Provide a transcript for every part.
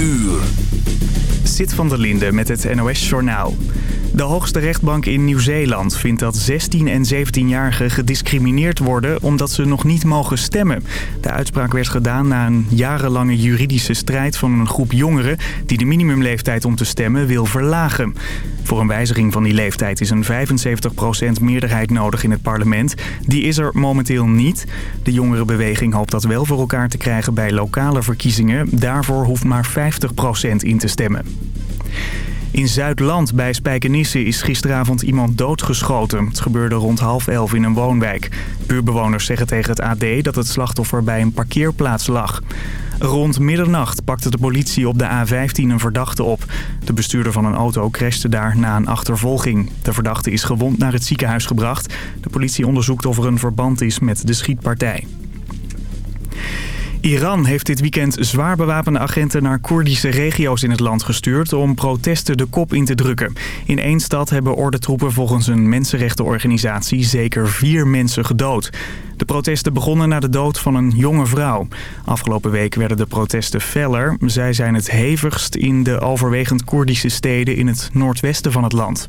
uur. Zit van der Linde met het NOS-journaal. De hoogste rechtbank in Nieuw-Zeeland vindt dat 16 en 17-jarigen gediscrimineerd worden omdat ze nog niet mogen stemmen. De uitspraak werd gedaan na een jarenlange juridische strijd van een groep jongeren die de minimumleeftijd om te stemmen wil verlagen. Voor een wijziging van die leeftijd is een 75% meerderheid nodig in het parlement. Die is er momenteel niet. De jongerenbeweging hoopt dat wel voor elkaar te krijgen bij lokale verkiezingen. Daarvoor hoeft maar 50% in te stemmen. In Zuidland bij Spijkenisse is gisteravond iemand doodgeschoten. Het gebeurde rond half elf in een woonwijk. Buurbewoners zeggen tegen het AD dat het slachtoffer bij een parkeerplaats lag. Rond middernacht pakte de politie op de A15 een verdachte op. De bestuurder van een auto crashte daar na een achtervolging. De verdachte is gewond naar het ziekenhuis gebracht. De politie onderzoekt of er een verband is met de schietpartij. Iran heeft dit weekend zwaar bewapende agenten naar Koerdische regio's in het land gestuurd om protesten de kop in te drukken. In één stad hebben ordentroepen volgens een mensenrechtenorganisatie zeker vier mensen gedood. De protesten begonnen na de dood van een jonge vrouw. Afgelopen week werden de protesten feller. Zij zijn het hevigst in de overwegend Koerdische steden in het noordwesten van het land.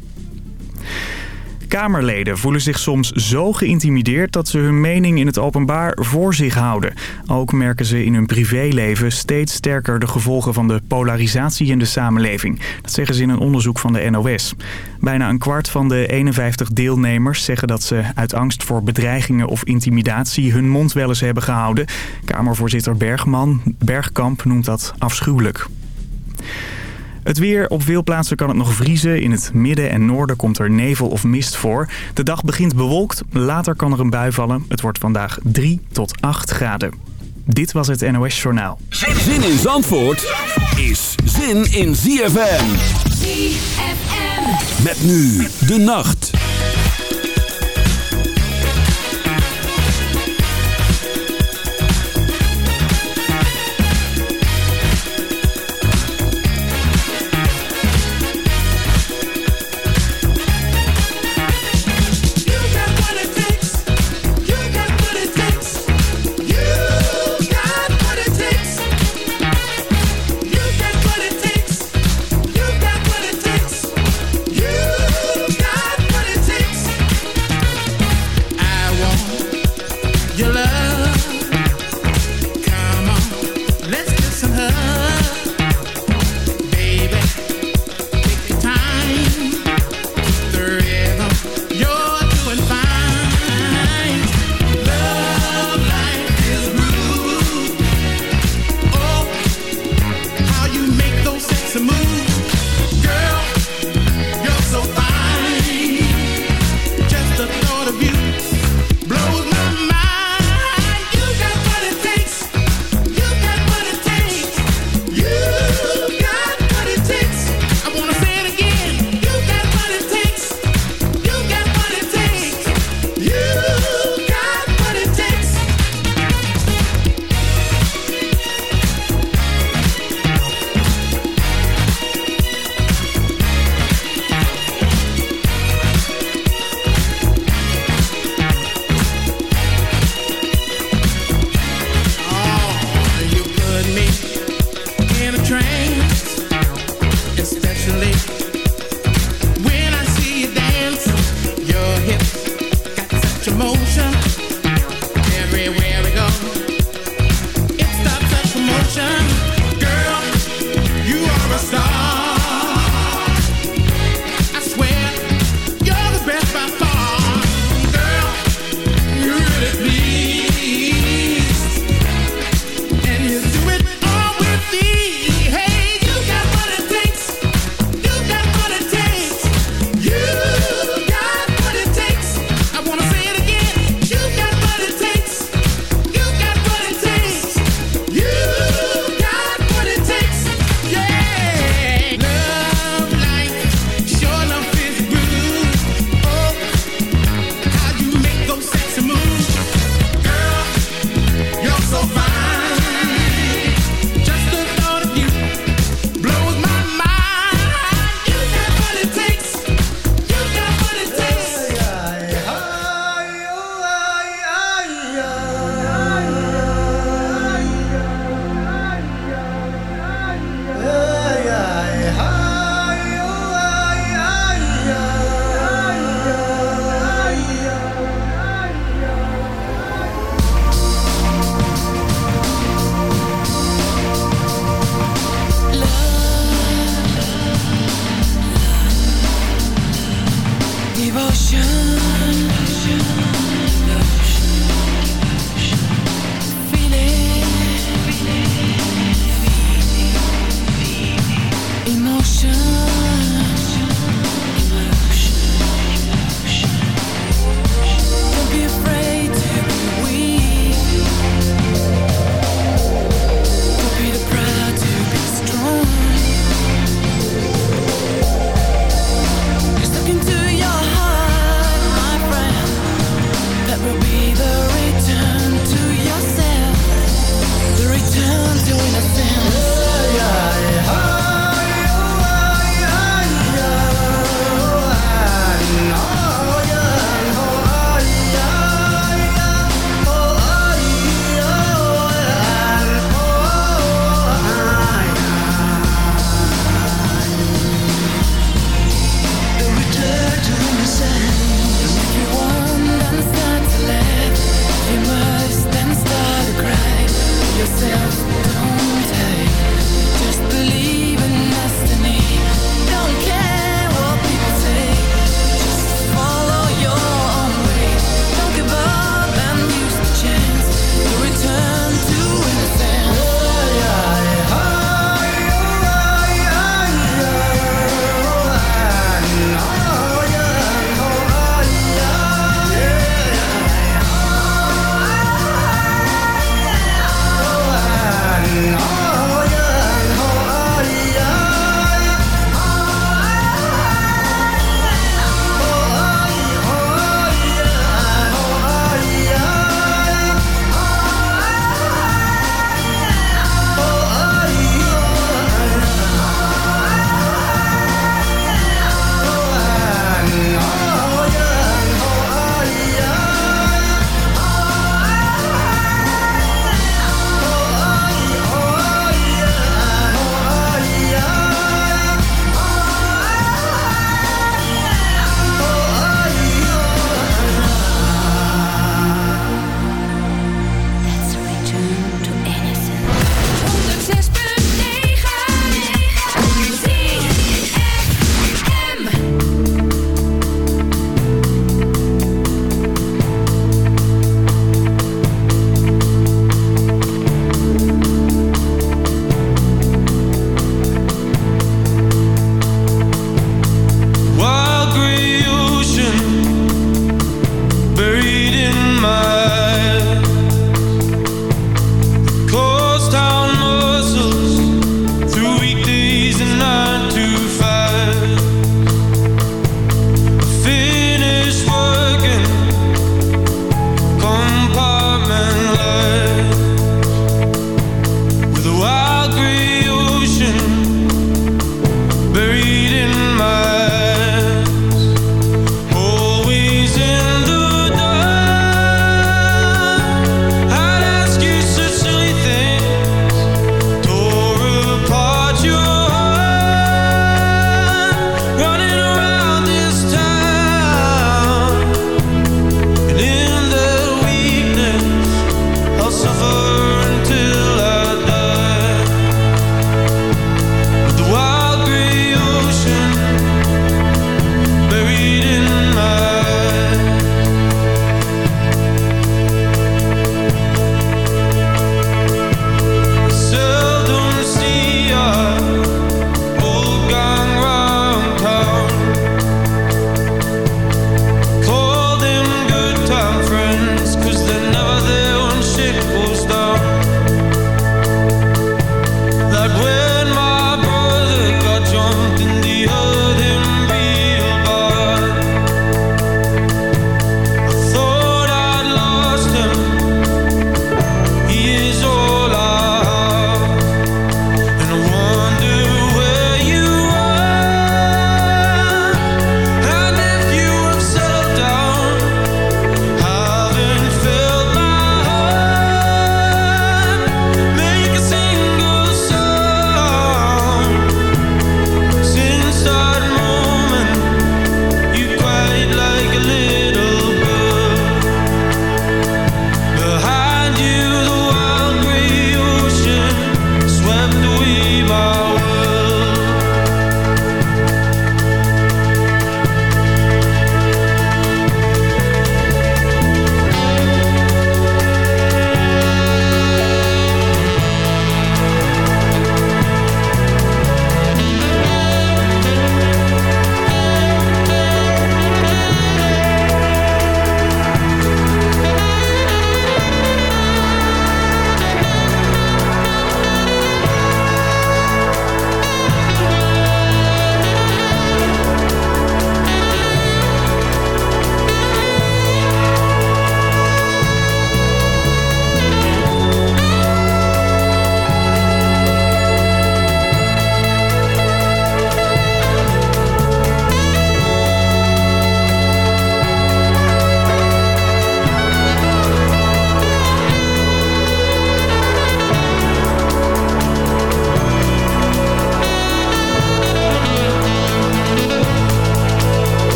Kamerleden voelen zich soms zo geïntimideerd dat ze hun mening in het openbaar voor zich houden. Ook merken ze in hun privéleven steeds sterker de gevolgen van de polarisatie in de samenleving. Dat zeggen ze in een onderzoek van de NOS. Bijna een kwart van de 51 deelnemers zeggen dat ze uit angst voor bedreigingen of intimidatie hun mond wel eens hebben gehouden. Kamervoorzitter Bergman, Bergkamp noemt dat afschuwelijk. Het weer. Op veel plaatsen kan het nog vriezen. In het midden en noorden komt er nevel of mist voor. De dag begint bewolkt. Later kan er een bui vallen. Het wordt vandaag 3 tot 8 graden. Dit was het NOS Journaal. Zin in Zandvoort is zin in ZFM. ZFM. Met nu de nacht.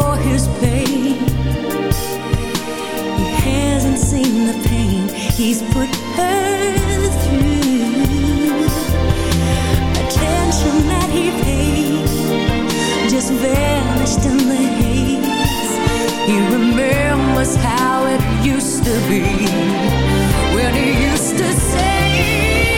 for his pain. He hasn't seen the pain he's put her through. Attention that he paid just vanished in the haze. He remembers how it used to be when he used to say.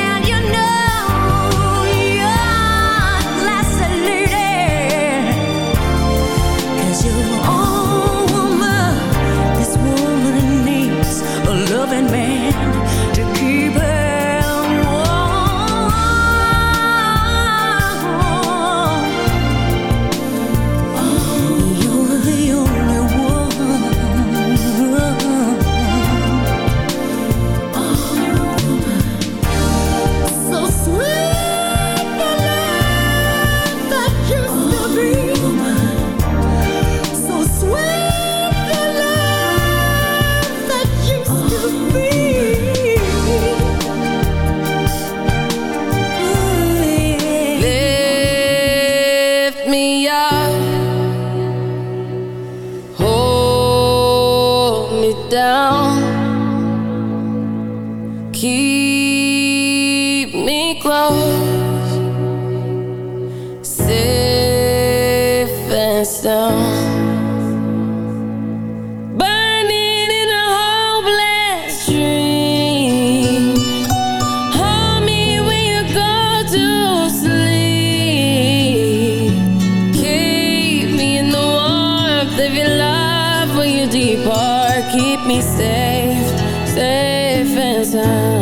me safe, safe and sound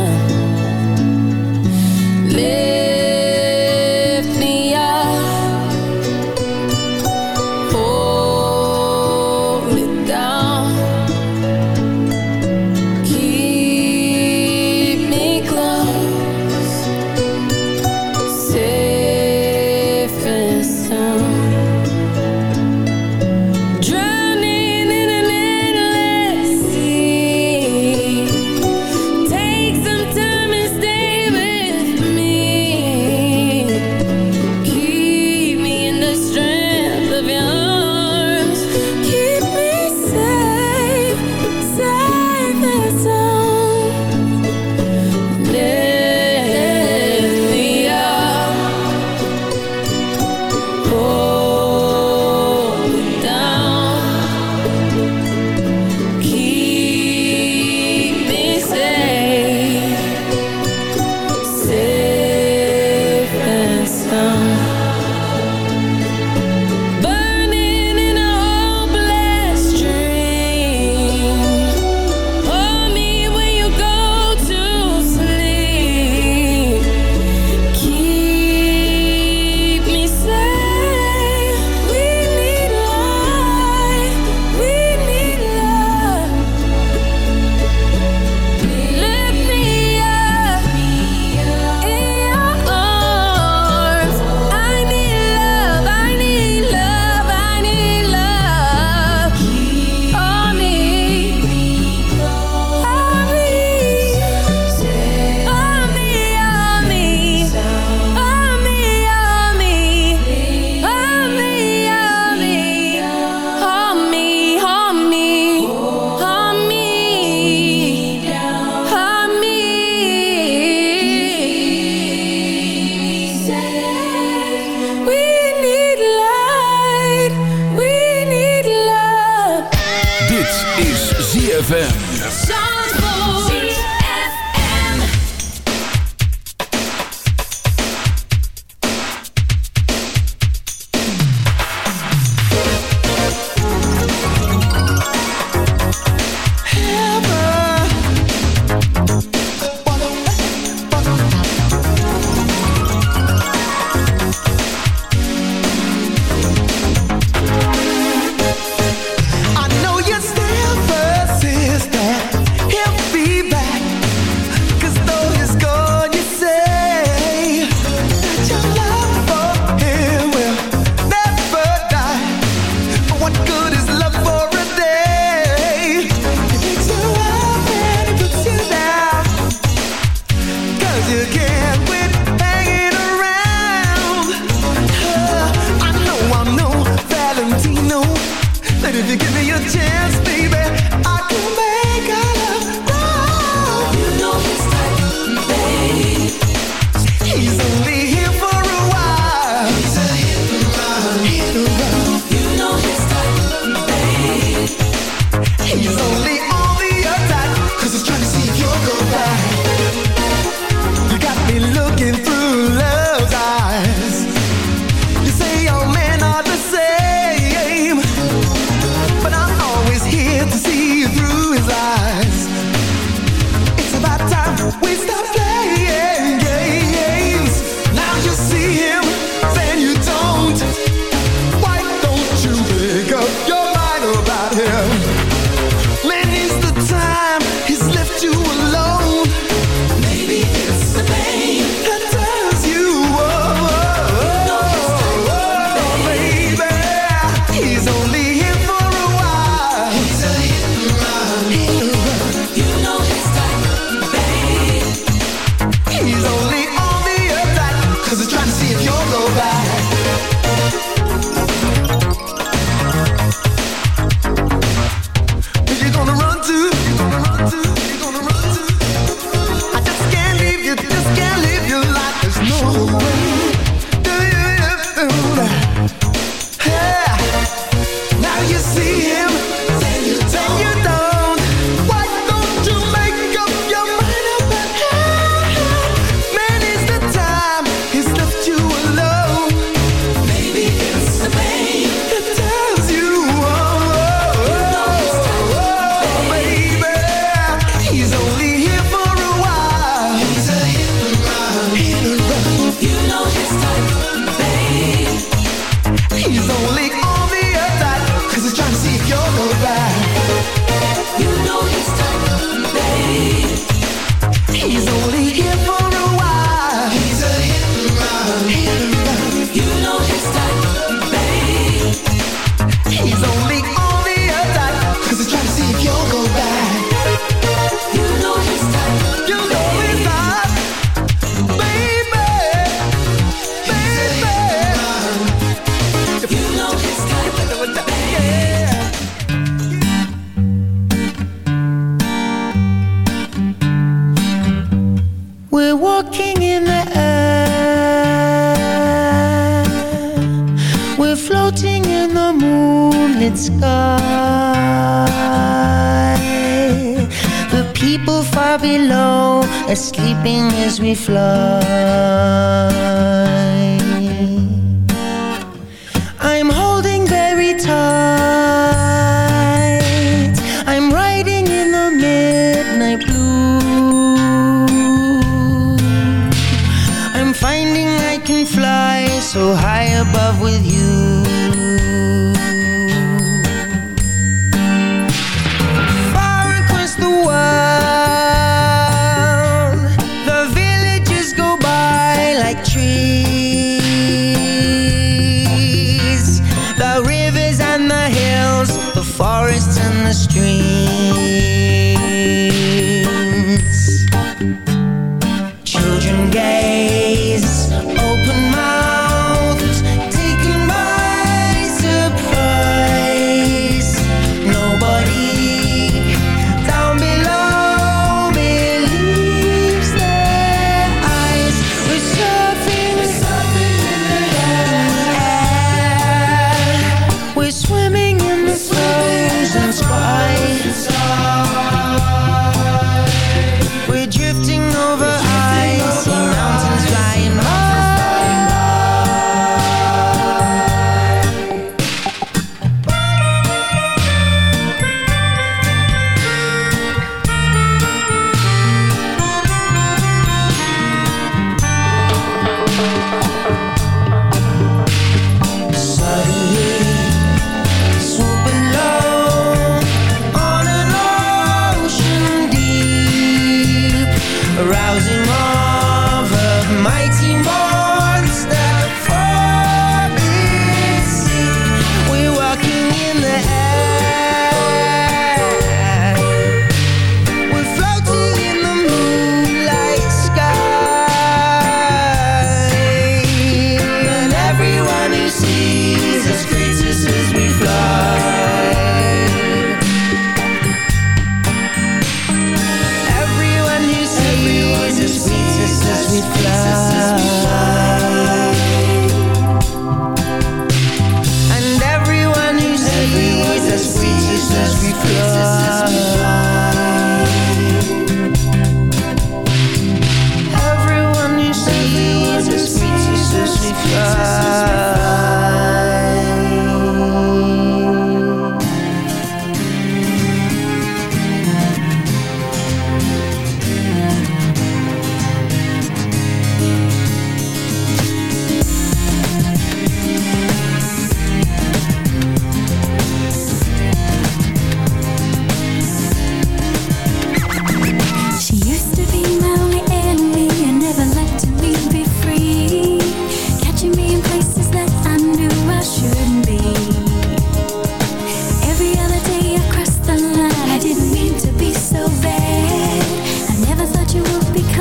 sleeping as we fly.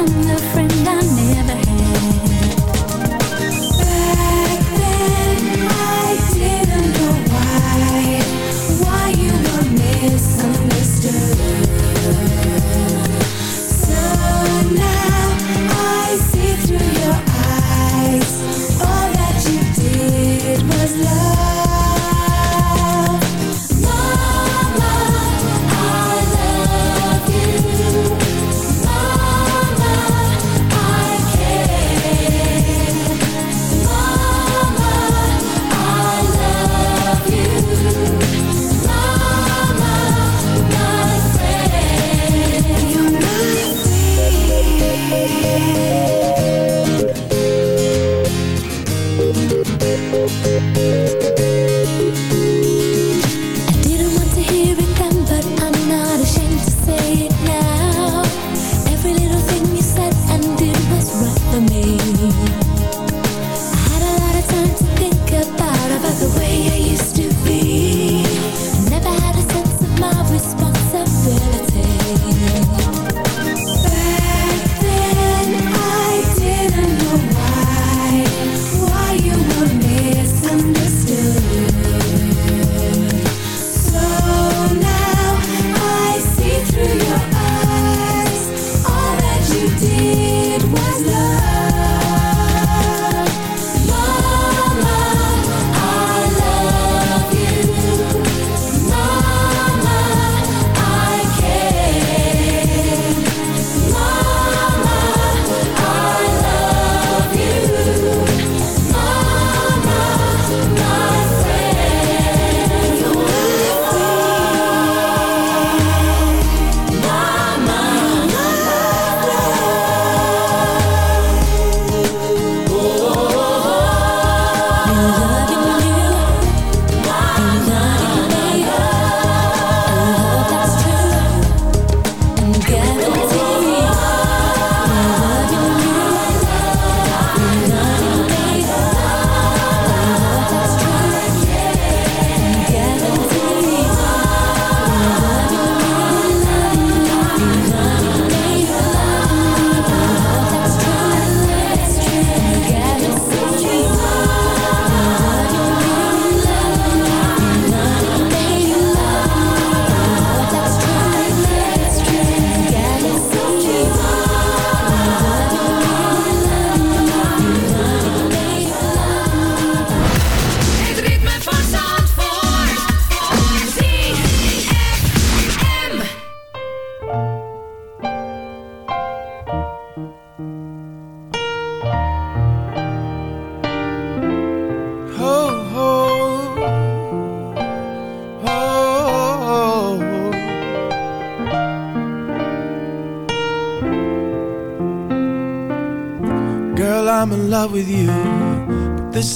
The friend.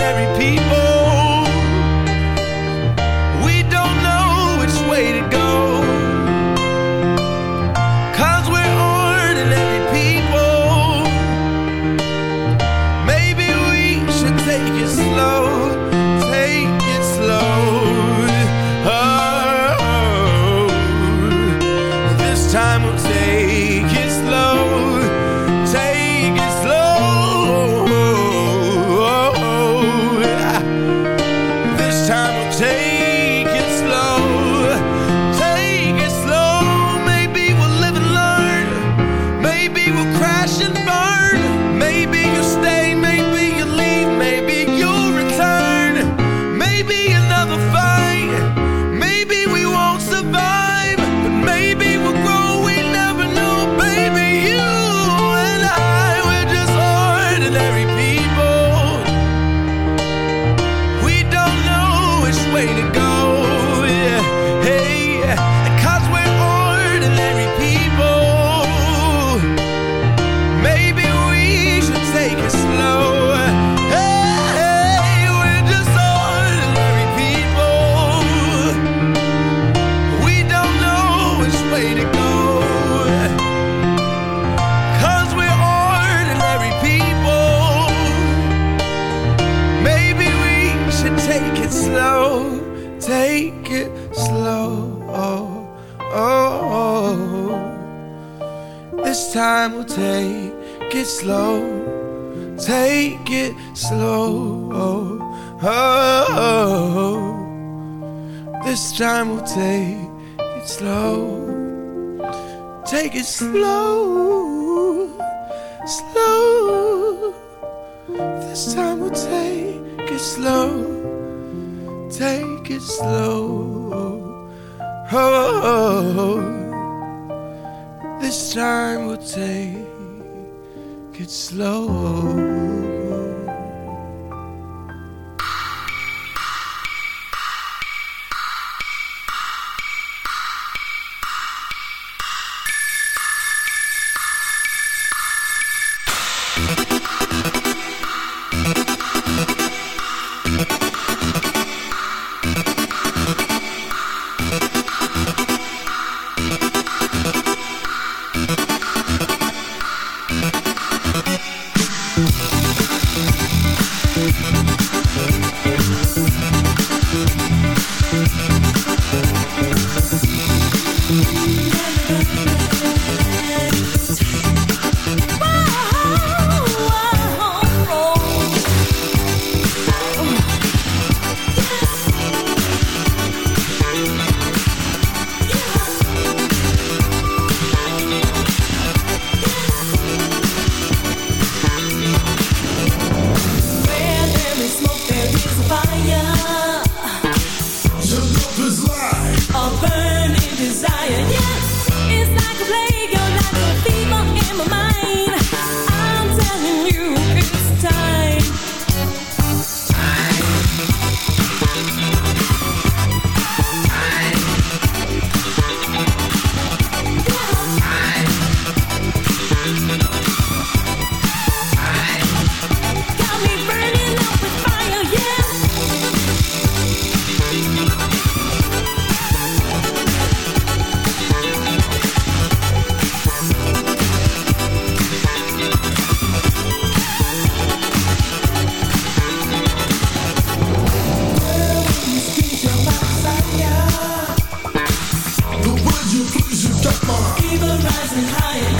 ordinary people. Slow. crying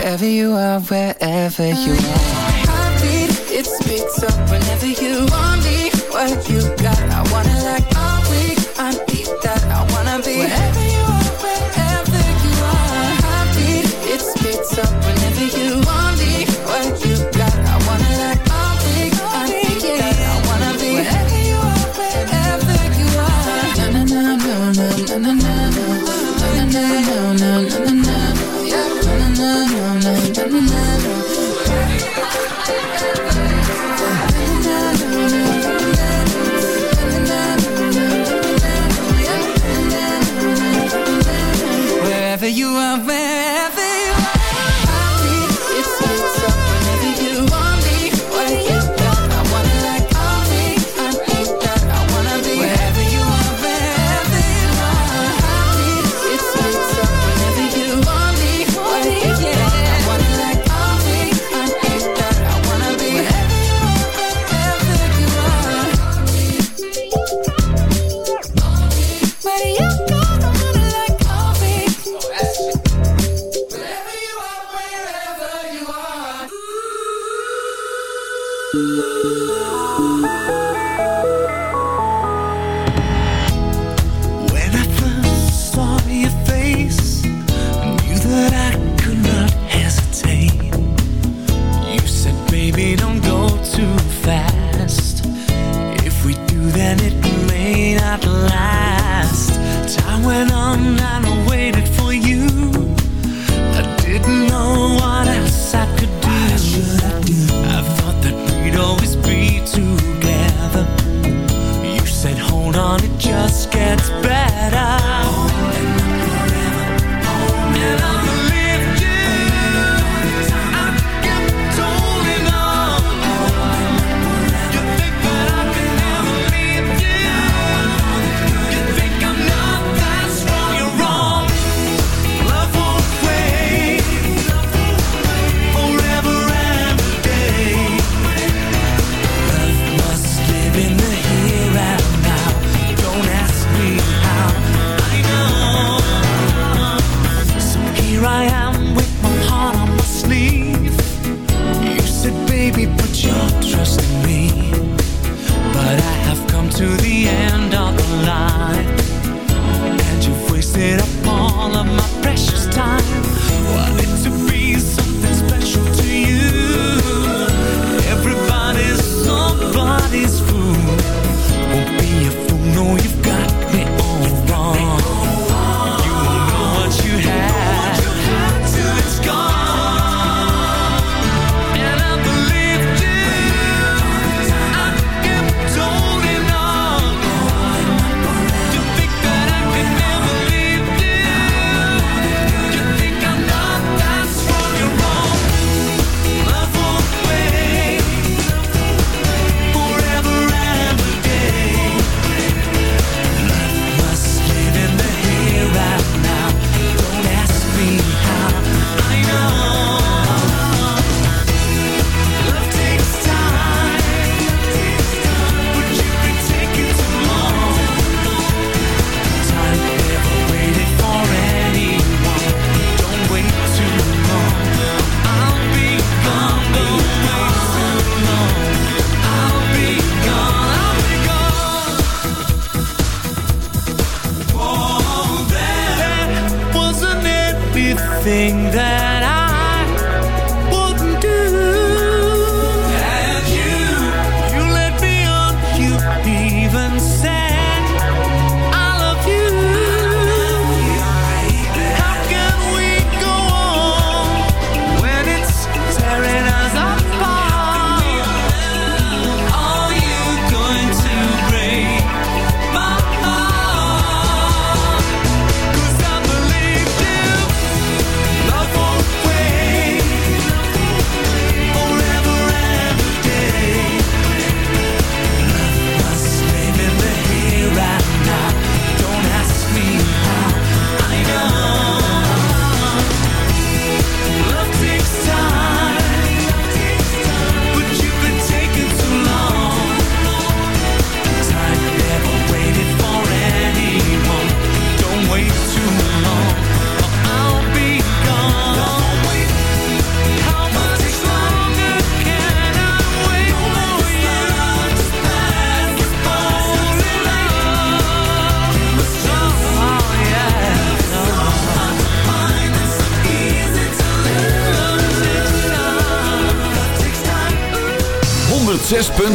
Wherever you are, wherever you are. Heartbeat, it speeds up whenever you want me. What you got, I wanna like. I'm weak, I need Let me know.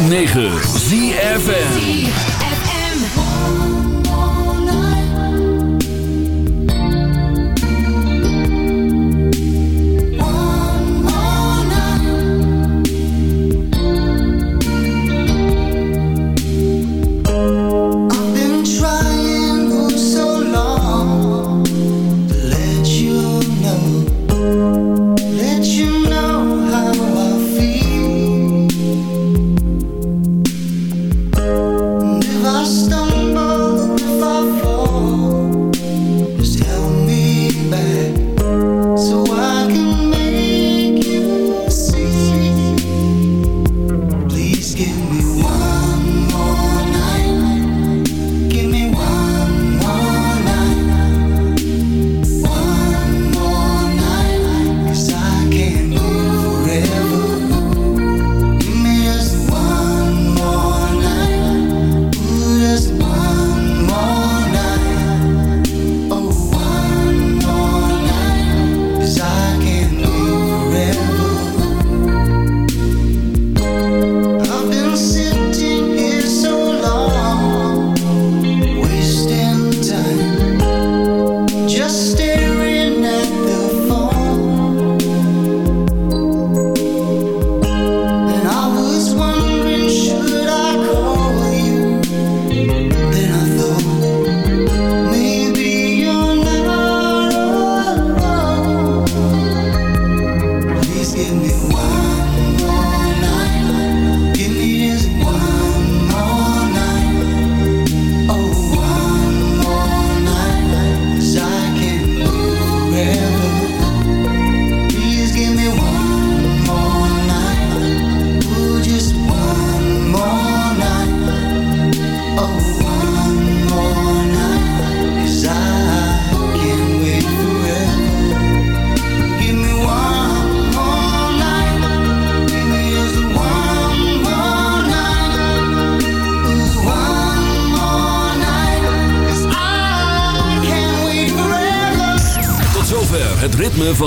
106.9 give me one